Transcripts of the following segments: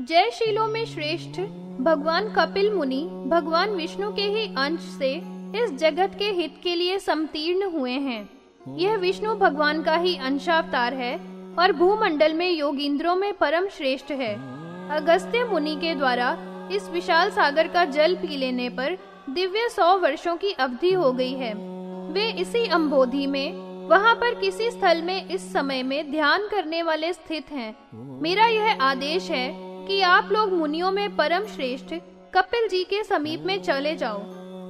जयशीलों में श्रेष्ठ, भगवान कपिल मुनि, भगवान विष्णु के ही अंश से इस जगत के हित के लिए समतीर्ण हुए हैं। यह विष्णु भगवान का ही अंशावतार है और भूमंडल में योगिंद्रों में परम श्रेष्ठ है। अगस्त्य मुनि के द्वारा इस विशाल सागर का जल पी लेने पर दिव्य सौ वर्षों की अवधि हो गई है। वे इसी अम्बोधि में, वहाँ पर किसी स्थल में इस समय में ध्यान करने वाले स्थित हैं। मेरा यह आदेश है कि आप लोग मुनियों में परम श्रेष्ठ, कपिल जी के समीप में चले जाओ।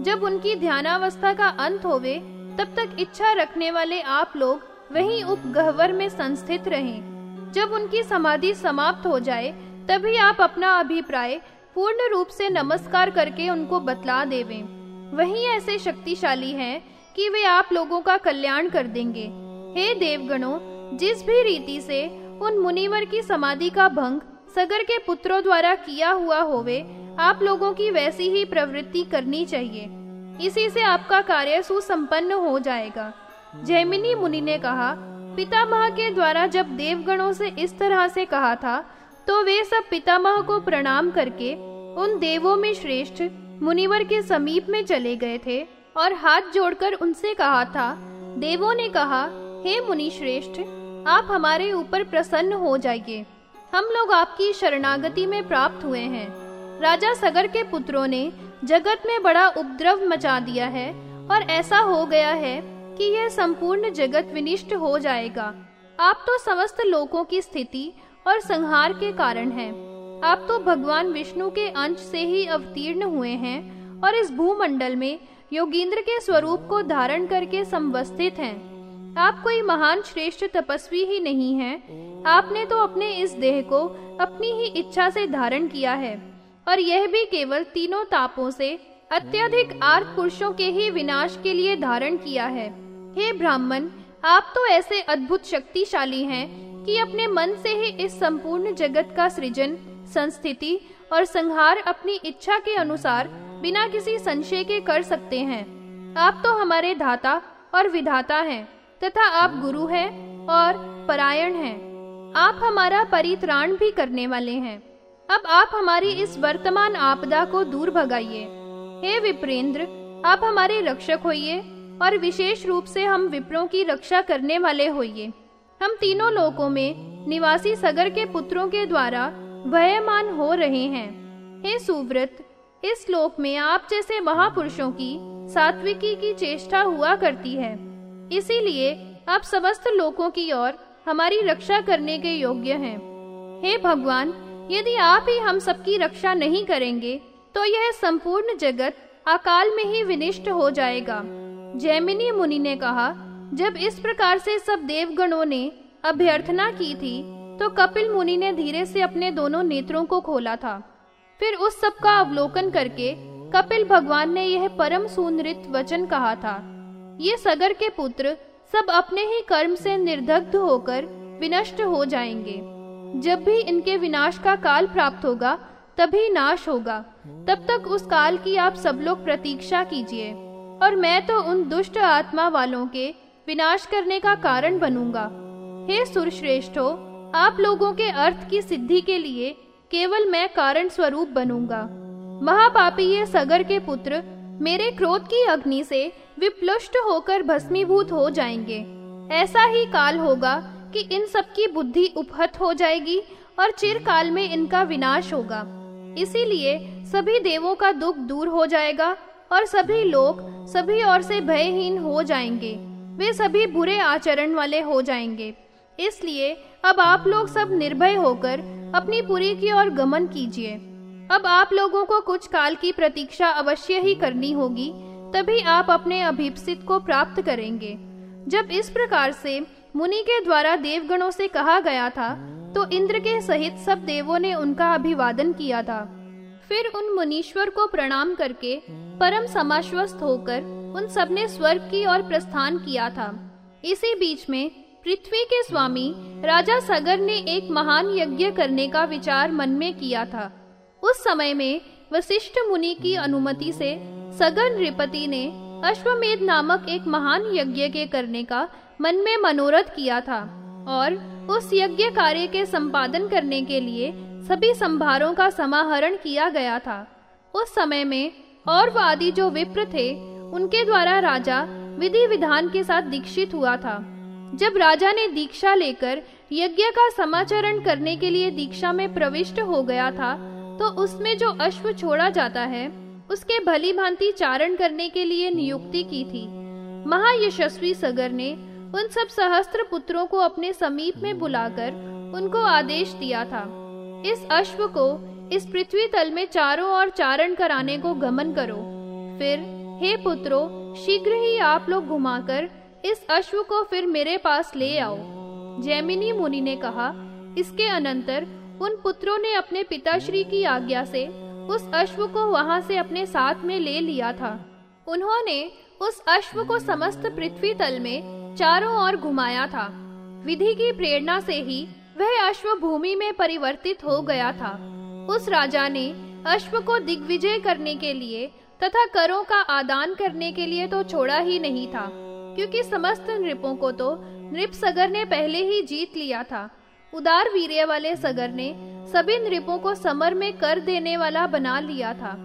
जब उनकी ध्यानावस्था का अंत होवे, तब तक इच्छा रखने वाले आप लोग वहीं उपगहवर में संस्थित रहें। जब उनकी समाधि समाप्त हो जाए, तभी आप अपना अभिप्राय पूर्ण रूप से नमस्कार करके उनको बतला देवे। वही ऐसे शक्तिशाली हैं कि वे आप लोगों का कल्याण कर देंगे। हे देवगणों, जिस भी रीति से उन मुनिवर की समाधि का भंग सगर के पुत्रों द्वारा किया हुआ होवे, आप लोगों की वैसी ही प्रवृत्ति करनी चाहिए। इसी से आपका कार्य सुसंपन्न हो जाएगा। जैमिनी मुनि ने कहा, पितामह के द्वारा जब देवगणों से इस तरह से कहा था तो वे सब पितामह को प्रणाम करके उन देवों में श्रेष्ठ मुनिवर के समीप में चले गए थे और हाथ जोड़कर उनसे कहा था, देवों ने कहा, हे मुनि श्रेष्ठ, आप हमारे ऊपर प्रसन्न हो जाइए। हम लोग आपकी शरणागति में प्राप्त हुए हैं राजा सगर के पुत्रों ने जगत में बड़ा उपद्रव मचा दिया है और ऐसा हो गया है कि यह संपूर्ण जगत विनिष्ट हो जाएगा आप तो समस्त लोकों की स्थिति और संहार के कारण हैं। आप तो भगवान विष्णु के अंश से ही अवतीर्ण हुए हैं और इस भूमंडल में योगींद्र के स्वरूप को धारण करके संवस्थित हैं। आप कोई महान श्रेष्ठ तपस्वी ही नहीं हैं। आपने तो अपने इस देह को अपनी ही इच्छा से धारण किया है, और यह भी केवल तीनों तापों से अत्यधिक आर्थ पुरुषों के ही विनाश के लिए धारण किया है। हे ब्राह्मण, आप तो ऐसे अद्भुत शक्तिशाली हैं कि अपने मन से ही इस संपूर्ण जगत का सृजन, संस्थिति और संहार अपनी इच्छा के अनुसार बिना किसी संशय के कर सकते हैं। आप तो हमारे धाता और विधाता हैं। तथा आप गुरु हैं और परायण हैं। आप हमारा परित्राण भी करने वाले हैं। अब आप हमारी इस वर्तमान आपदा को दूर भगाइए। हे विप्रेंद्र, आप हमारे रक्षक होइए और विशेष रूप से हम विप्रों की रक्षा करने वाले होइए। हम तीनों लोकों में निवासी सगर के पुत्रों के द्वारा भयमान हो रहे हैं। हे सुव्रत, इस लोक में आप जैसे महापुरुषों की सात्विकी की चेष्टा हुआ करती है। इसीलिए आप समस्त लोगों की ओर हमारी रक्षा करने के योग्य हैं। हे भगवान, यदि आप ही हम सबकी रक्षा नहीं करेंगे तो यह संपूर्ण जगत अकाल में ही विनिष्ट हो जाएगा। जैमिनी मुनि ने कहा, जब इस प्रकार से सब देवगणों ने अभ्यर्थना की थी तो कपिल मुनि ने धीरे से अपने दोनों नेत्रों को खोला था। फिर उस सब का अवलोकन करके कपिल भगवान ने यह परम सुनृत वचन कहा था। ये सगर के पुत्र सब अपने ही कर्म से निर्दग्ध होकर विनष्ट हो जाएँगे। जब भी इनके विनाश का काल प्राप्त होगा, तभी नाश होगा। तब तक उस काल की आप सब लोग प्रतीक्षा कीजिए, और मैं तो उन दुष्ट आत्मा वालों के विनाश करने का कारण बनूँगा। हे सुरश्रेष्ठो, आप लोगों के अर्थ की सिद्धि के लिए केवल मैं कारण स्वरूप बनूँगा। महापापी ये सगर के पुत्र मेरे क्रोध की अग्नि से विप्लुष्ट होकर भस्मीभूत हो जाएँगे। ऐसा ही काल होगा कि इन सब की बुद्धि उपहत हो जाएगी और चिरकाल में इनका विनाश होगा। इसीलिए सभी देवों का दुख दूर हो जाएगा और सभी लोग सभी ओर से भयहीन हो जाएँगे। वे सभी बुरे आचरण वाले हो जाएँगे। इसलिए अब आप लोग सब निर्भय होकर अपनी पुरी की ओर गमन कीजिए। अब आप लोगों को कुछ काल की प्रतीक्षा अवश्य ही करनी होगी, तभी आप अपने अभिप्सित को प्राप्त करेंगे। जब इस प्रकार से मुनि के द्वारा देवगणों से कहा गया था तो इंद्र के सहित सब देवों ने उनका अभिवादन किया था। फिर उन मुनीश्वर को प्रणाम करके परम समाश्वस्त होकर उन सबने स्वर्ग की ओर प्रस्थान किया था। इसी बीच में पृथ्वी के स्वामी राजा सगर ने एक महान यज्ञ करने का विचार मन में किया था। उस समय में वशिष्ठ मुनि की अनुमति से सगन नृपति ने अश्वमेध नामक एक महान यज्ञ के करने का मन में मनोरथ किया था और उस यज्ञ कार्य के संपादन करने के लिए सभी संभारों का समाहरण किया गया था। उस समय में और वादी जो विप्र थे, उनके द्वारा राजा विधि विधान के साथ दीक्षित हुआ था। जब राजा ने दीक्षा लेकर यज्ञ का समाचरण करने के लिए दीक्षा में प्रविष्ट हो गया था तो उसमें जो अश्व छोड़ा जाता है, उसके भली भांति चारण करने के लिए नियुक्ति की थी। महायशस्वी सगर ने उन सब सहस्त्र पुत्रों को अपने समीप में बुलाकर उनको आदेश दिया था। इस अश्व को इस पृथ्वी तल में चारों ओर चारण कराने को गमन करो। फिर, हे पुत्रो, शीघ्र ही आप लोग घुमाकर इस अश्व को फिर मेरे पास ले आओ। जैमिनी मुनि ने कहा, इसके अनंतर उन पुत्रों ने अपने पिताश्री की आज्ञा से उस अश्व को वहाँ से अपने साथ में ले लिया था। उन्होंने उस अश्व को समस्त पृथ्वी तल में चारों ओर घुमाया था। विधि की प्रेरणा से ही वह अश्व भूमि में परिवर्तित हो गया था। उस राजा ने अश्व को दिग्विजय करने के लिए तथा करों का आदान करने के लिए तो छोड़ा ही नहीं था, क्योंकि समस्त नृपों को तो नृप सगर ने पहले ही जीत लिया था। उदार वीर्य वाले सगर ने सभी नृपों को समर में कर देने वाला बना लिया था।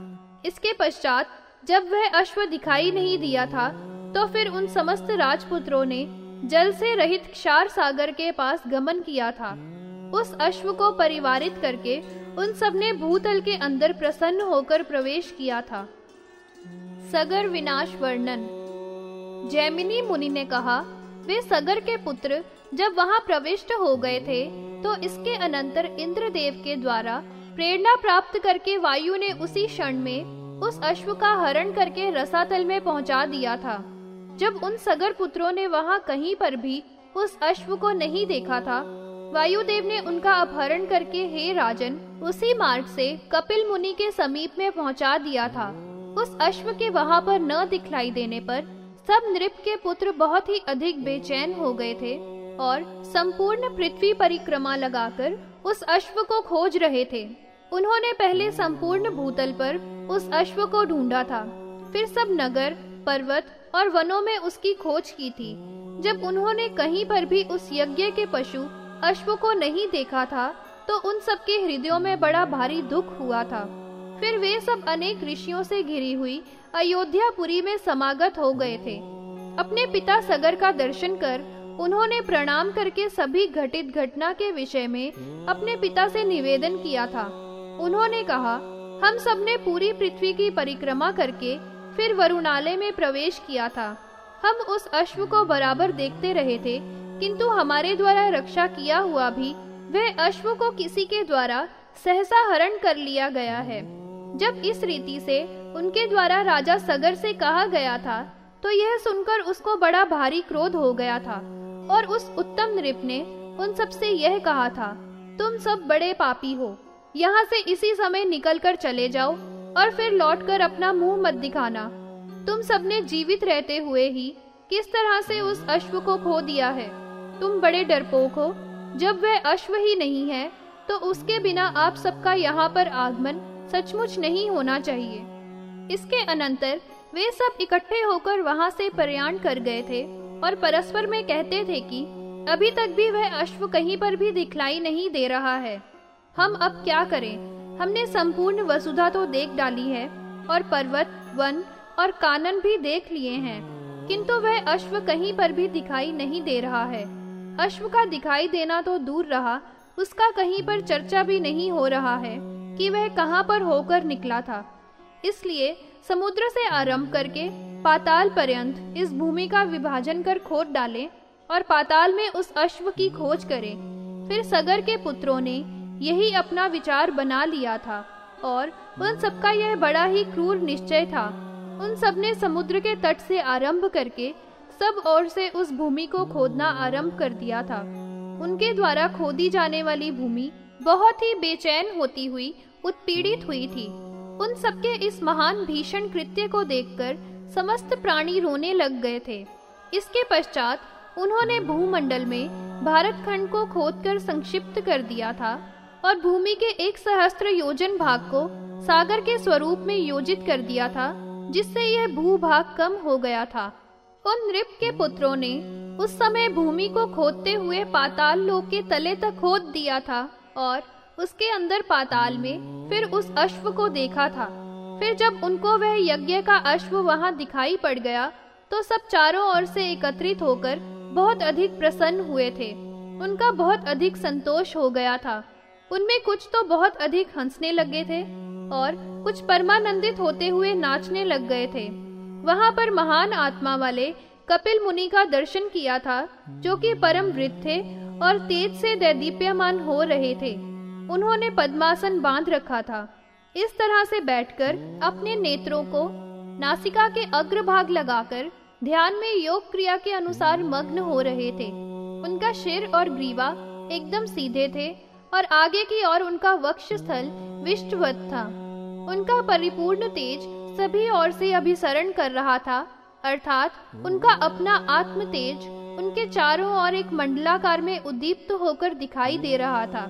इसके पश्चात जब वह अश्व दिखाई नहीं दिया था तो फिर उन समस्त राजपुत्रों ने जल से रहित क्षार सागर के पास गमन किया था। उस अश्व को परिवारित करके उन सबने भूतल के अंदर प्रसन्न होकर प्रवेश किया था। सगर विनाश वर्णन। जैमिनी मुनि ने कहा, वे सगर के पुत्र जब वहाँ प्रविष्ट हो गए थे तो इसके अनंतर इंद्रदेव के द्वारा प्रेरणा प्राप्त करके वायु ने उसी क्षण में उस अश्व का हरण करके रसातल में पहुँचा दिया था। जब उन सगर पुत्रों ने वहाँ कहीं पर भी उस अश्व को नहीं देखा था, वायुदेव ने उनका अपहरण करके हे राजन, उसी मार्ग से कपिल मुनि के समीप में पहुँचा दिया था। उस अश्व के वहाँ पर न दिखलाई देने पर सब नृप के पुत्र बहुत ही अधिक बेचैन हो गए थे। और संपूर्ण पृथ्वी परिक्रमा लगाकर उस अश्व को खोज रहे थे। उन्होंने पहले संपूर्ण भूतल पर उस अश्व को ढूंढा था। फिर सब नगर, पर्वत और वनों में उसकी खोज की थी। जब उन्होंने कहीं पर भी उस यज्ञ के पशु अश्व को नहीं देखा था तो उन सबके हृदयों में बड़ा भारी दुख हुआ था। फिर वे सब अनेक ऋषियों से घिरी हुई अयोध्यापुरी में समागत हो गए थे। अपने पिता सगर का दर्शन कर उन्होंने प्रणाम करके सभी घटित घटना के विषय में अपने पिता से निवेदन किया था। उन्होंने कहा, हम सबने पूरी पृथ्वी की परिक्रमा करके फिर वरुणालय में प्रवेश किया था। हम उस अश्व को बराबर देखते रहे थे, किंतु हमारे द्वारा रक्षा किया हुआ भी वह अश्व को किसी के द्वारा सहसा हरण कर लिया गया है। जब इस रीति से उनके द्वारा राजा सगर से कहा गया था तो यह सुनकर उसको बड़ा भारी क्रोध हो गया था। और उस उत्तम नृप ने उन सब सबसे यह कहा था, तुम सब बड़े पापी हो। यहाँ से इसी समय निकल कर चले जाओ और फिर लौटकर अपना मुँह मत दिखाना। तुम सबने जीवित रहते हुए ही किस तरह से उस अश्व को खो दिया है? तुम बड़े डरपोक हो। जब वह अश्व ही नहीं है तो उसके बिना आप सबका यहाँ पर आगमन सचमुच नहीं होना चाहिए। इसके अनंतर वे सब इकट्ठे होकर वहाँ से प्रयाण कर गए थे और परस्पर में कहते थे कि, अभी तक भी वह अश्व कहीं पर भी दिखलाई नहीं दे रहा है। हम अब क्या करें? हमने संपूर्ण वसुधा तो देख डाली है, और पर्वत, वन और कानन भी देख लिए हैं, किंतु वह अश्व कहीं पर भी दिखाई नहीं दे रहा है। अश्व का दिखाई देना तो दूर रहा, उसका कहीं पर चर्चा भी नहीं हो रहा है कि वह कहाँ पर होकर निकला था। इसलिए समुद्र से आरंभ करके पाताल पर्यंत इस भूमि का विभाजन कर खोद डालें और पाताल में उस अश्व की खोज करें। फिर सगर के पुत्रों ने यही अपना विचार बना लिया था और उन सबका यह बड़ा ही क्रूर निश्चय था। उन सबने समुद्र के तट से आरंभ करके सब ओर से उस भूमि को खोदना आरंभ कर दिया था। उनके द्वारा खोदी जाने वाली भूमि बहुत ही बेचैन होती हुई, उत्पीड़ित हुई थी। उन सबके इस महान भीषण कृत्य को देखकर समस्त प्राणी रोने लग गए थे। इसके पश्चात उन्होंने भूमंडल में भारत खंड को खोदकर संक्षिप्त कर दिया था और भूमि के एक सहस्त्र योजन भाग को सागर के स्वरूप में योजित कर दिया था, जिससे यह भूभाग कम हो गया था। उन नृप के पुत्रों ने उस समय भूमि को खोदते हुए पाताल लोक के तले तक खोद दिया था और उसके अंदर पाताल में फिर उस अश्व को देखा था। फिर जब उनको वह यज्ञ का अश्व वहाँ दिखाई पड़ गया तो सब चारों ओर से एकत्रित होकर बहुत अधिक प्रसन्न हुए थे। उनका बहुत अधिक संतोष हो गया था। उनमें कुछ तो बहुत अधिक हंसने लगे थे और कुछ परमानंदित होते हुए नाचने लग गए थे। वहाँ पर महान आत्मा वाले कपिल मुनि का दर्शन किया था, जो कि परम वृद्ध थे और तेज से दैदीप्यमान हो रहे थे। उन्होंने पद्मासन बाँध रखा था। इस तरह से बैठकर अपने नेत्रों को नासिका के अग्रभाग लगाकर ध्यान में योग क्रिया के अनुसार मग्न हो रहे थे। उनका सिर और ग्रीवा एकदम सीधे थे और आगे की ओर उनका वक्ष स्थल विष्टवत था। उनका परिपूर्ण तेज सभी ओर से अभिसरण कर रहा था, अर्थात उनका अपना आत्म तेज उनके चारों ओर एक मंडलाकार में उद्दीप्त होकर दिखाई दे रहा था।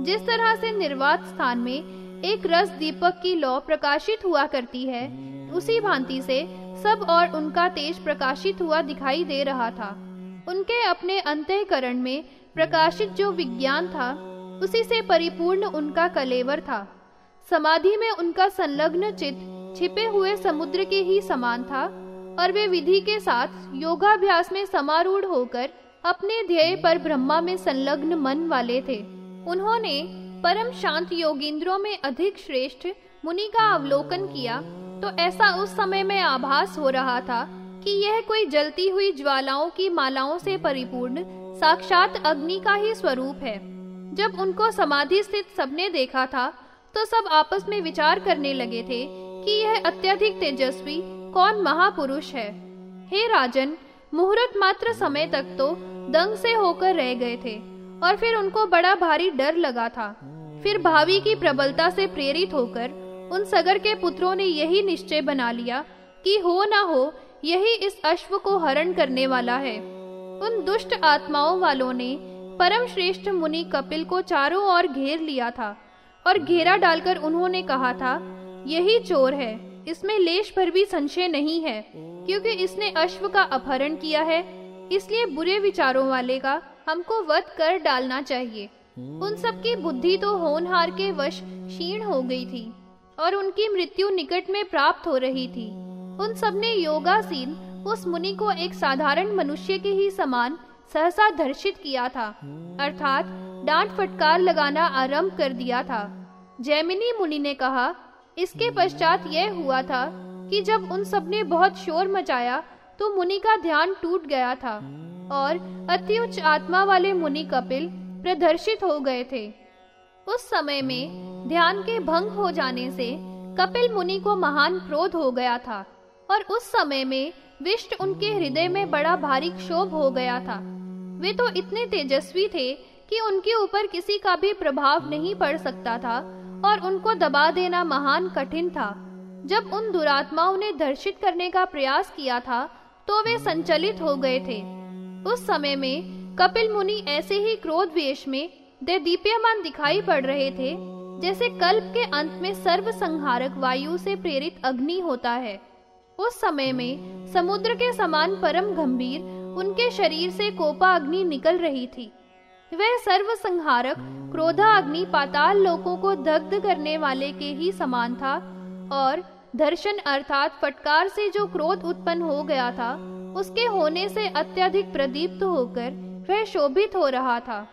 जिस तरह से निर्वात स्थान में एक रस दीपक की लौ प्रकाशित हुआ करती है, उसी भांति से सब और उनका तेज प्रकाशित हुआ दिखाई दे रहा था। उनके अपने अंतकरण में प्रकाशित जो विज्ञान था, उसी से परिपूर्ण उनका कलेवर था। समाधि में उनका संलग्न चित छिपे हुए समुद्र के ही समान था, और वे विधि के साथ योगाभ्यास में समारूढ़ होकर अपने ध्येय पर ब्रह्मा में संलग्न मन वाले थे। उन्होंने परम शांत योगिंद्रों में अधिक श्रेष्ठ मुनि का अवलोकन किया तो ऐसा उस समय में आभास हो रहा था कि यह कोई जलती हुई ज्वालाओं की मालाओं से परिपूर्ण, साक्षात अग्नि का ही स्वरूप है। जब उनको समाधि स्थित सबने देखा था तो सब आपस में विचार करने लगे थे कि यह अत्यधिक तेजस्वी, कौन महापुरुष है। हे राजन, मुहूर्त मात्र समय तक तो दंग से होकर रह गए थे। और फिर उनको बड़ा भारी डर लगा था। फिर भावी की प्रबलता से प्रेरित होकर उन सगर के पुत्रों ने यही निश्चय बना लिया कि हो ना हो, यही इस अश्व को हरण करने वाला है। उन दुष्ट आत्माओं वालों ने परम श्रेष्ठ मुनि कपिल को चारों ओर घेर लिया था और घेरा डालकर उन्होंने कहा था, यही चोर है, इसमें लेश भर भी संशय नहीं है, क्योंकि इसने अश्व का अपहरण किया है, इसलिए बुरे विचारों वाले का हमको वध कर डालना चाहिए। उन सब की बुद्धि तो होनहार के वश क्षीण हो गई थी, और उनकी मृत्यु निकट में प्राप्त हो रही थी। उन सबने योगासीन उस मुनि को एक साधारण मनुष्य के ही समान सहसा दर्शित किया था, अर्थात डांट फटकार लगाना आरंभ कर दिया था। जैमिनी मुनि ने कहा, इसके पश्चात यह हुआ था कि जब उन सबने बहुत शोर मचाया तो मुनि का ध्यान टूट गया था। और अति उच्च आत्मा वाले मुनि कपिल प्रदर्शित हो गए थे। उस समय में ध्यान के भंग हो जाने से कपिल मुनि को महान क्रोध हो गया था और उस समय में विष्ट उनके हृदय में बड़ा भारी क्षोभ हो गया था। वे तो इतने तेजस्वी थे कि उनके ऊपर किसी का भी प्रभाव नहीं पड़ सकता था और उनको दबा देना महान कठिन था। जब उन दुरात्माओं ने दर्शित करने का प्रयास किया था तो वे संचलित हो गए थे। उस समय में कपिल मुनि ऐसे ही क्रोध वेश में दीप्यमान दिखाई पड़ रहे थे, जैसे कल्प के अंत में सर्व संहारक वायु से प्रेरित अग्नि होता है। उस समय में समुद्र के समान परम गंभीर, उनके शरीर से कोपा अग्नि निकल रही थी। वह सर्व संहारक क्रोधा अग्नि पाताल लोगों को दग्ध करने वाले के ही समान था, और दर्शन अर्थात फटकार से जो क्रोध उत्पन्न हो गया था उसके होने से अत्यधिक प्रदीप्त होकर वह शोभित हो रहा था।